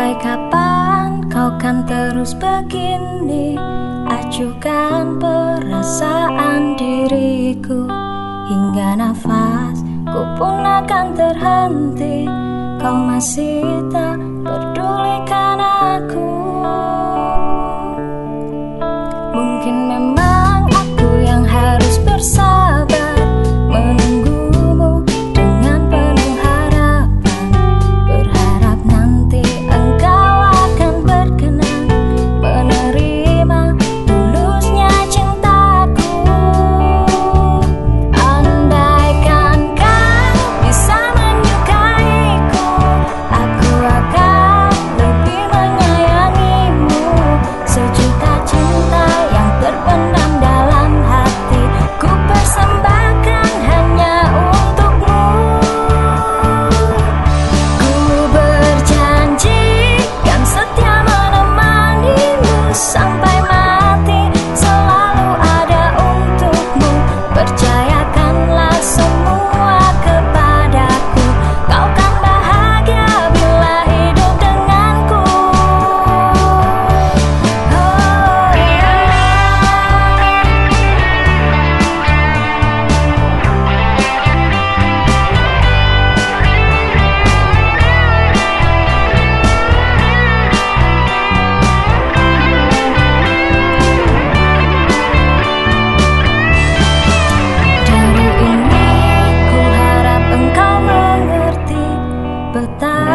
Sampai kapan kau kan terus begini? Acuhkan perasaan diriku. Hingga nafas ku pun akan terhenti. Kau masih tak pedulikan aku? Mungkin memang aku yang harus bersabar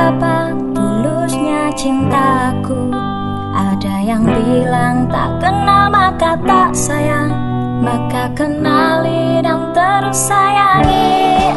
Betapa tulusnya cintaku. Ada yang bilang tak kenal maka tak sayang. Maka kenali dan terus sayangi